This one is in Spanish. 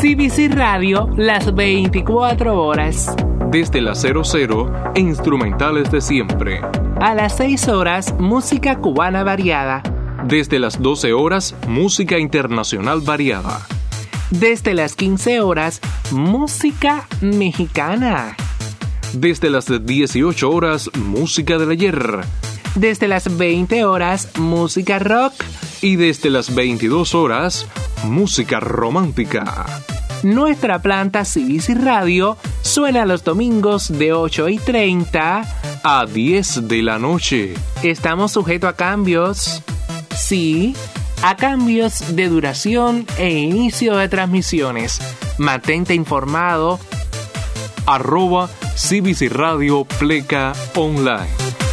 CBC Radio las 24 horas. Desde las 00, instrumentales de siempre. A las 6 horas, música cubana variada. Desde las 12 horas, música internacional variada. Desde las 15 horas, música mexicana. Desde las 18 horas, música del ayer. Desde las 20 horas, música rock. Y desde las 22 horas, música romántica. Nuestra planta CBC Radio suena los domingos de 8 y 30 a 10 de la noche. Estamos sujetos a cambios. Sí, a cambios de duración e inicio de transmisiones. Mantente informado. Arroba CBC Radio Pleca Online.